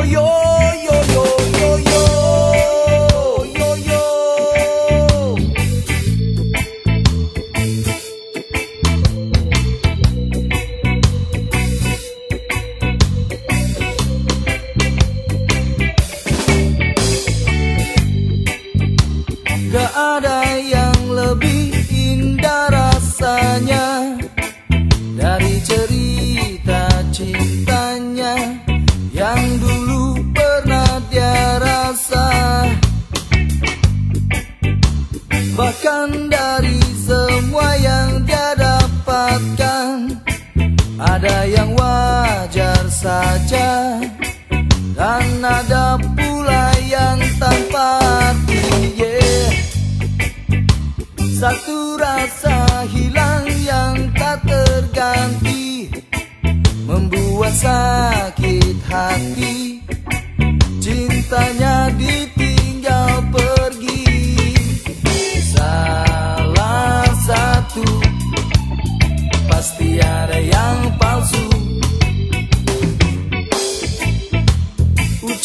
for your Bahkan dari semua yang dia dapatkan Ada yang wajar saja Dan ada pula yang tanpa arti yeah. Satu rasa hilang yang tak terganti Membuat sakit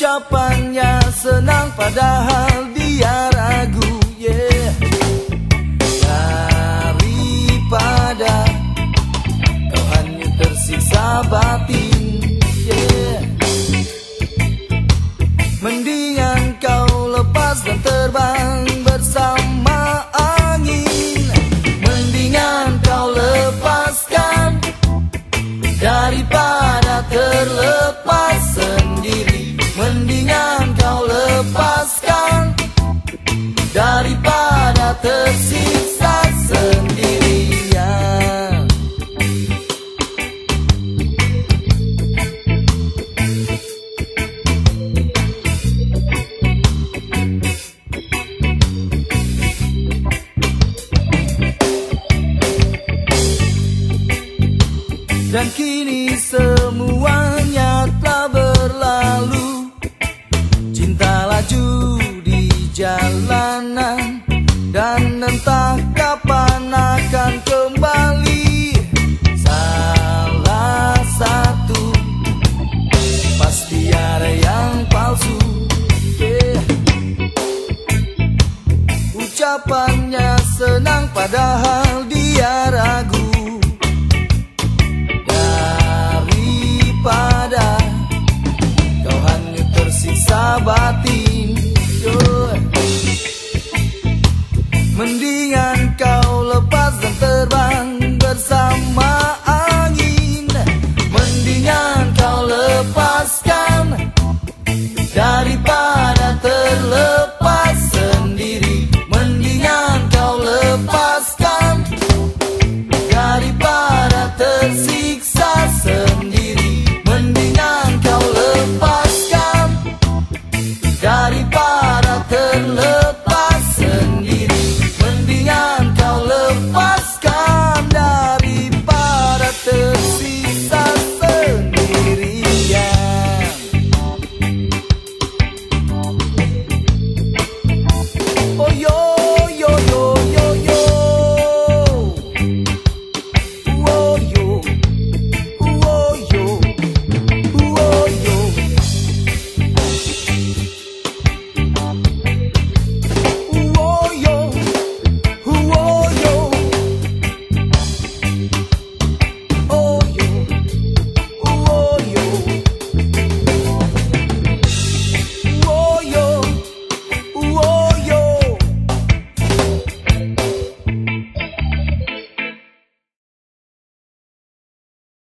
Ucapannya senang padahal dia ragu yeah. Daripada kau hanya tersiksa batin yeah. Mendingan kau lepas dan terbang tersiksa sendirian. Dan kini semuanya telah berlalu. Cinta laju di jalanan Dan entah kapan akan kembali. Salah satu Pasti ada yang palsu. Ucapannya senang padahal kau lepas dan terbang bersama angin. Mendingan kau lepaskan daripada terlepas sendiri. Mendingan kau lepaskan daripada tersiksa sendiri. Mendingan kau lepaskan daripada